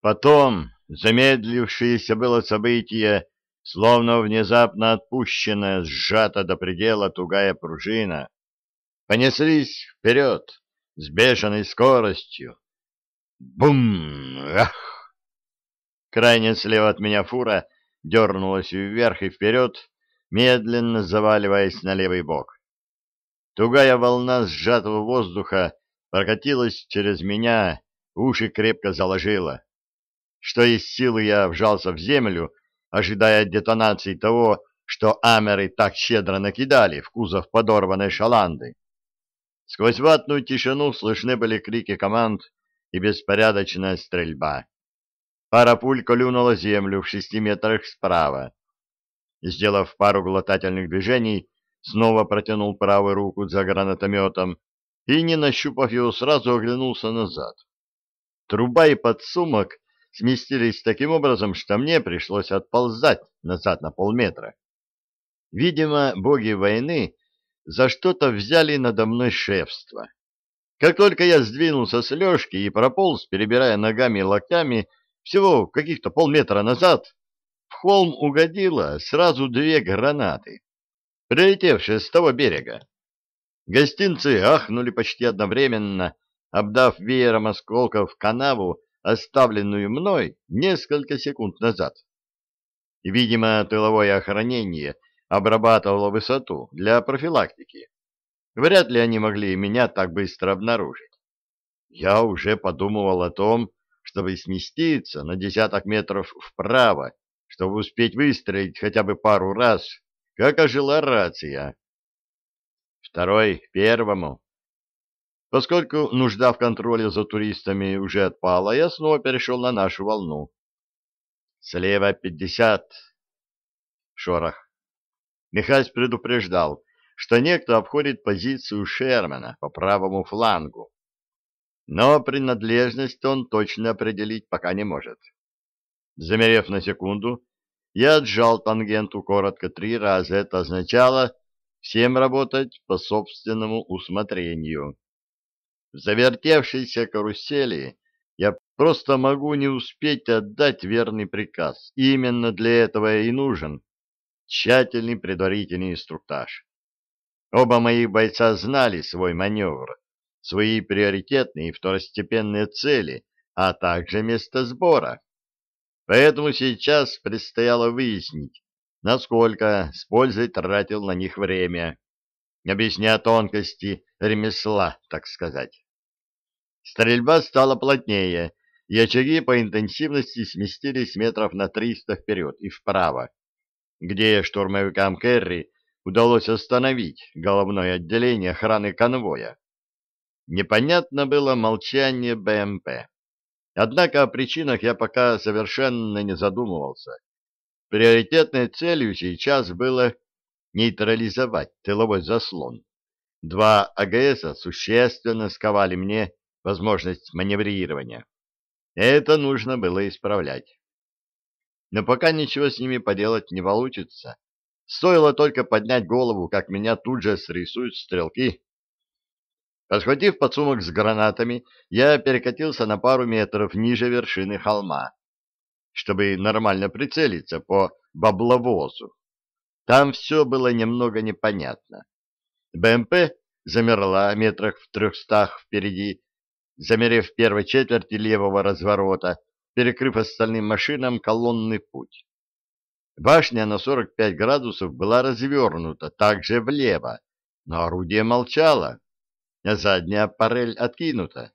Потом замедлившееся было событие, словно внезапно отпущенная, сжата до предела тугая пружина, понеслись вперед с бешеной скоростью. Бум! Ах! Крайне слева от меня фура дернулась вверх и вперед, медленно заваливаясь на левый бок. Тугая волна сжатого воздуха прокатилась через меня, уши крепко заложила. Что из силы я вжался в землю, ожидая детонации того, что амеры так щедро накидали в кузов подорванной шаланды. Сквозь ватную тишину слышны были крики команд и беспорядочная стрельба. Пара пуль колюнула землю в шести метрах справа. Сделав пару глотательных движений, снова протянул правую руку за гранатометом и, не нащупав его, сразу оглянулся назад. Труба и подсумок сместились таким образом, что мне пришлось отползать назад на полметра. Видимо, боги войны за что-то взяли надо мной шефство. Как только я сдвинулся с лёжки и прополз, перебирая ногами и локтями, всего каких-то полметра назад, в холм угодило сразу две гранаты, прилетевшие с того берега. Гостинцы ахнули почти одновременно, обдав веером осколков канаву, оставленную мной несколько секунд назад. Видимо, тыловое охранение обрабатывало высоту для профилактики. Вряд ли они могли меня так быстро обнаружить. Я уже подумывал о том, чтобы сместиться на десяток метров вправо, чтобы успеть выстрелить хотя бы пару раз, как ожила рация. Второй первому. Поскольку нужда в контроле за туристами уже отпала, я снова перешел на нашу волну. Слева пятьдесят. Шорох. Михась предупреждал, что некто обходит позицию Шермана по правому флангу. Но принадлежность он точно определить пока не может. Замерев на секунду, я отжал тангенту коротко три раза. Это означало всем работать по собственному усмотрению. В завертевшейся карусели я просто могу не успеть отдать верный приказ. Именно для этого и нужен тщательный предварительный инструктаж. Оба моих бойца знали свой маневр, свои приоритетные и второстепенные цели, а также место сбора. Поэтому сейчас предстояло выяснить, насколько с пользой тратил на них время, объясняя тонкости ремесла, так сказать. Стрельба стала плотнее, и очаги по интенсивности сместились метров на триста вперед и вправо, где штурмовикам Керри удалось остановить головное отделение охраны конвоя. Непонятно было молчание БМП. Однако о причинах я пока совершенно не задумывался. Приоритетной целью сейчас было нейтрализовать тыловой заслон. Два АГСа существенно сковали мне возможность маневрирования. Это нужно было исправлять. Но пока ничего с ними поделать не получится. Стоило только поднять голову, как меня тут же срисуют стрелки. Подхватив подсумок с гранатами, я перекатился на пару метров ниже вершины холма чтобы нормально прицелиться по бабловозу. Там все было немного непонятно. БМП замерла метрах в трехстах впереди, замерев первой четверти левого разворота, перекрыв остальным машинам колонный путь. Башня на 45 градусов была развернута также влево, но орудие молчало, а задняя парель откинута.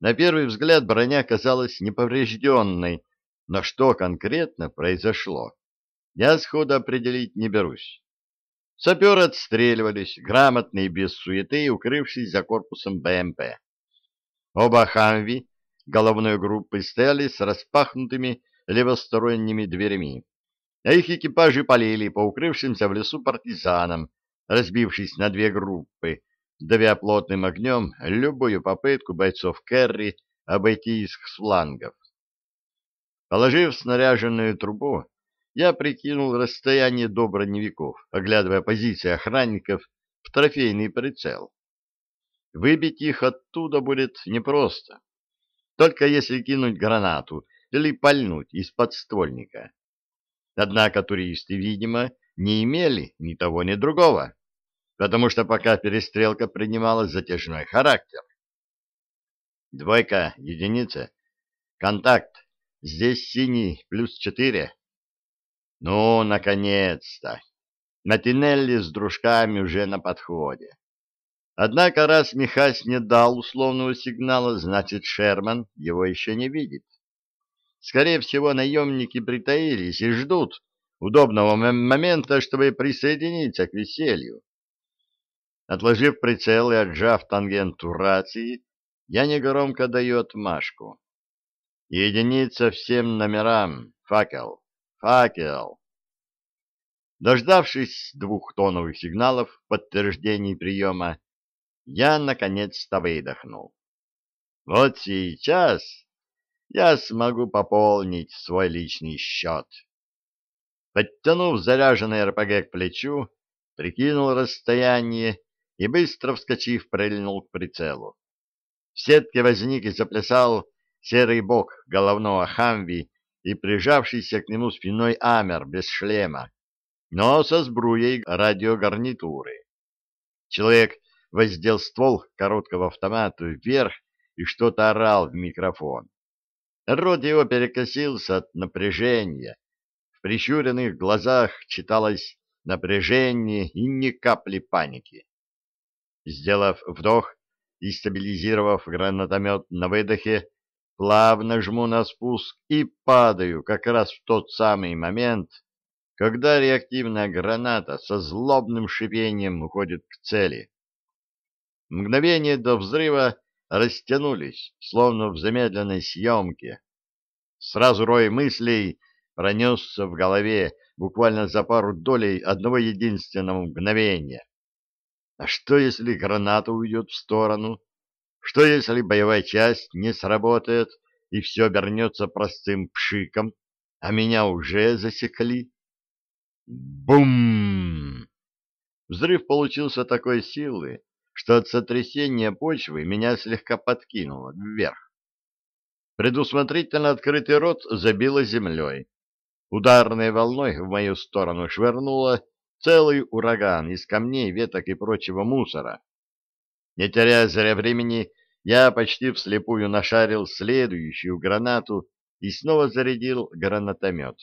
На первый взгляд броня казалась неповрежденной, но что конкретно произошло, я сходу определить не берусь. Саперы отстреливались, грамотно и без суеты, укрывшись за корпусом БМП. Оба «Хамви» головной группы стояли с распахнутыми левосторонними дверями, а их экипажи полили по укрывшимся в лесу партизанам, разбившись на две группы, давя плотным огнем любую попытку бойцов Керри обойти их с флангов. Положив снаряженную трубу, я прикинул расстояние до броневиков, оглядывая позиции охранников в трофейный прицел. Выбить их оттуда будет непросто. только если кинуть гранату или пальнуть из подствольника. Однако туристы, видимо, не имели ни того, ни другого, потому что пока перестрелка принимала затяжной характер. Двойка, единица. Контакт. Здесь синий, плюс четыре. Ну, наконец-то. Матинелли с дружками уже на подходе. Однако, раз Михась не дал условного сигнала, значит, Шерман его еще не видит. Скорее всего, наемники притаились и ждут удобного момента, чтобы присоединиться к веселью. Отложив прицел и отжав тангенту рации, я негромко даю отмашку. Единица всем номерам. Факел. Факел. Дождавшись двух тоновых сигналов в подтверждении приема, я наконец-то выдохнул. Вот сейчас я смогу пополнить свой личный счет. Подтянув заряженный РПГ к плечу, прикинул расстояние и, быстро вскочив, прильнул к прицелу. В сетке возник и заплясал серый бок головного хамви и прижавшийся к нему спиной Амер без шлема, но со сбруей радиогарнитуры. Человек воздел ствол короткого автомата вверх и что-то орал в микрофон. Рот его перекосился от напряжения. В прищуренных глазах читалось напряжение и ни капли паники. Сделав вдох и стабилизировав гранатомет на выдохе, плавно жму на спуск и падаю как раз в тот самый момент, когда реактивная граната со злобным шипением уходит к цели. Мгновение до взрыва растянулись, словно в замедленной съемке. Сразу рой мыслей пронесся в голове буквально за пару долей одного единственного мгновения. А что, если граната уйдет в сторону? Что, если боевая часть не сработает, и все обернется простым пшиком, а меня уже засекли? Бум! Взрыв получился такой силы, что от сотрясения почвы меня слегка подкинуло вверх. Предусмотрительно открытый рот забило землей. Ударной волной в мою сторону швырнуло целый ураган из камней, веток и прочего мусора. Не теряя зря времени, я почти вслепую нашарил следующую гранату и снова зарядил гранатомет.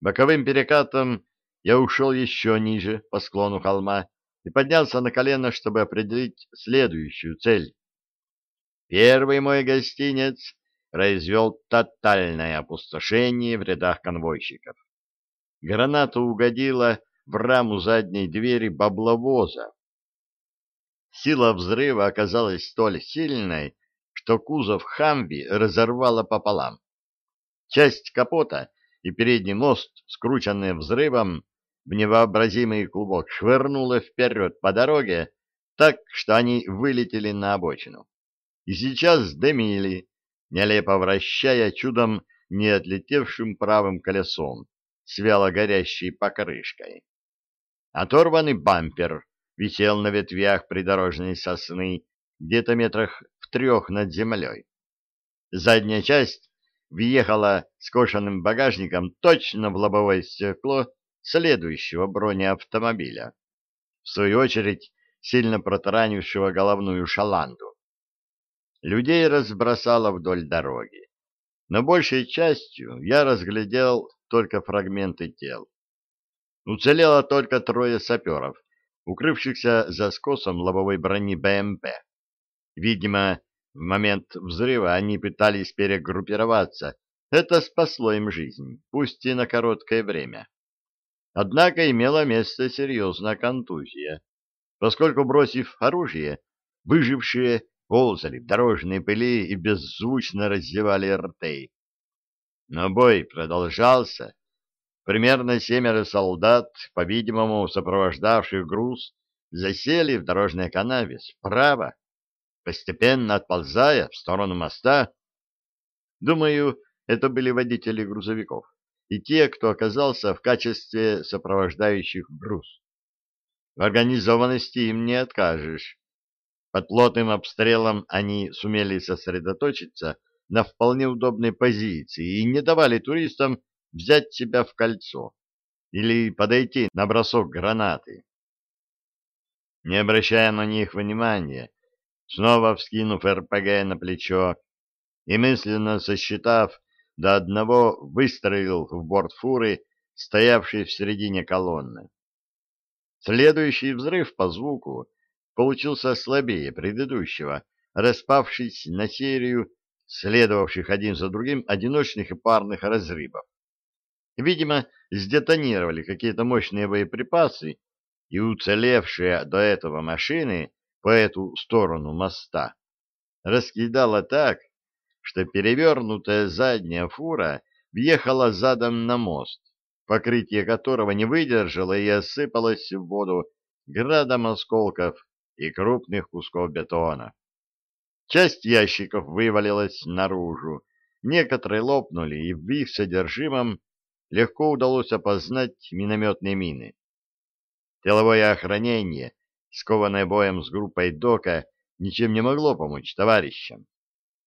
Боковым перекатом я ушел еще ниже по склону холма и поднялся на колено, чтобы определить следующую цель. Первый мой гостинец произвел тотальное опустошение в рядах конвойщиков. Граната угодила в раму задней двери бабловоза. Сила взрыва оказалась столь сильной, что кузов «Хамви» разорвало пополам. Часть капота и передний мост, скрученные взрывом, в невообразимый клубок швырнуло вперед по дороге, так что они вылетели на обочину. И сейчас дымили, нелепо вращая чудом не отлетевшим правым колесом с горящей покрышкой. Оторванный бампер висел на ветвях придорожной сосны где-то метрах в трех над землей. Задняя часть въехала скошенным багажником точно в лобовое стекло следующего бронеавтомобиля, в свою очередь сильно протаранившего головную шаланду. Людей разбросало вдоль дороги, но большей частью я разглядел только фрагменты тел. Уцелело только трое саперов, укрывшихся за скосом лобовой брони БМП. Видимо, в момент взрыва они пытались перегруппироваться. Это спасло им жизнь, пусть и на короткое время. Однако имела место серьезная контузия, поскольку, бросив оружие, выжившие ползали в дорожной пыли и беззвучно раздевали рты. Но бой продолжался. Примерно семеро солдат, по-видимому, сопровождавших груз, засели в дорожной канаве справа, постепенно отползая в сторону моста. Думаю, это были водители грузовиков и те, кто оказался в качестве сопровождающих груз. В организованности им не откажешь. Под плотным обстрелом они сумели сосредоточиться на вполне удобной позиции и не давали туристам взять себя в кольцо или подойти на бросок гранаты. Не обращая на них внимания, снова вскинув РПГ на плечо и мысленно сосчитав до одного, выстрелил в борт фуры, стоявшей в середине колонны. Следующий взрыв по звуку получился слабее предыдущего, распавшись на серию следовавших один за другим одиночных и парных разрывов. Видимо, сдетонировали какие-то мощные боеприпасы, и уцелевшие до этого машины по эту сторону моста раскидала так, что перевернутая задняя фура въехала задом на мост, покрытие которого не выдержало и осыпалось в воду градом осколков и крупных кусков бетона. Часть ящиков вывалилась наружу, некоторые лопнули, и в их содержимом легко удалось опознать минометные мины. Тыловое охранение, скованное боем с группой Дока, ничем не могло помочь товарищам.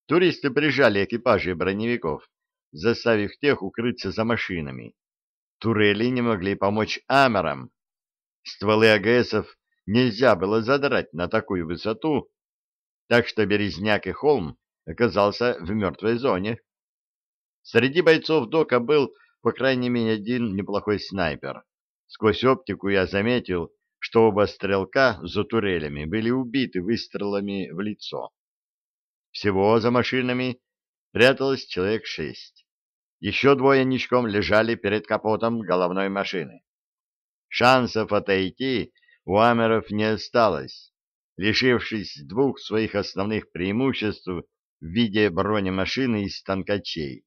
Туристы прижали экипажи броневиков, заставив тех укрыться за машинами. Турели не могли помочь амерам. Стволы АГСов нельзя было задрать на такую высоту, так что Березняк и Холм оказался в мертвой зоне. Среди бойцов Дока был, по крайней мере, один неплохой снайпер. Сквозь оптику я заметил, что оба стрелка за турелями были убиты выстрелами в лицо. Всего за машинами пряталось человек шесть. Еще двое ничком лежали перед капотом головной машины. Шансов отойти у амеров не осталось. Лишившись двух своих основных преимуществ в виде бронемашины и станкачей,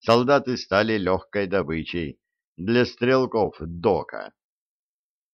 солдаты стали легкой добычей для стрелков Дока.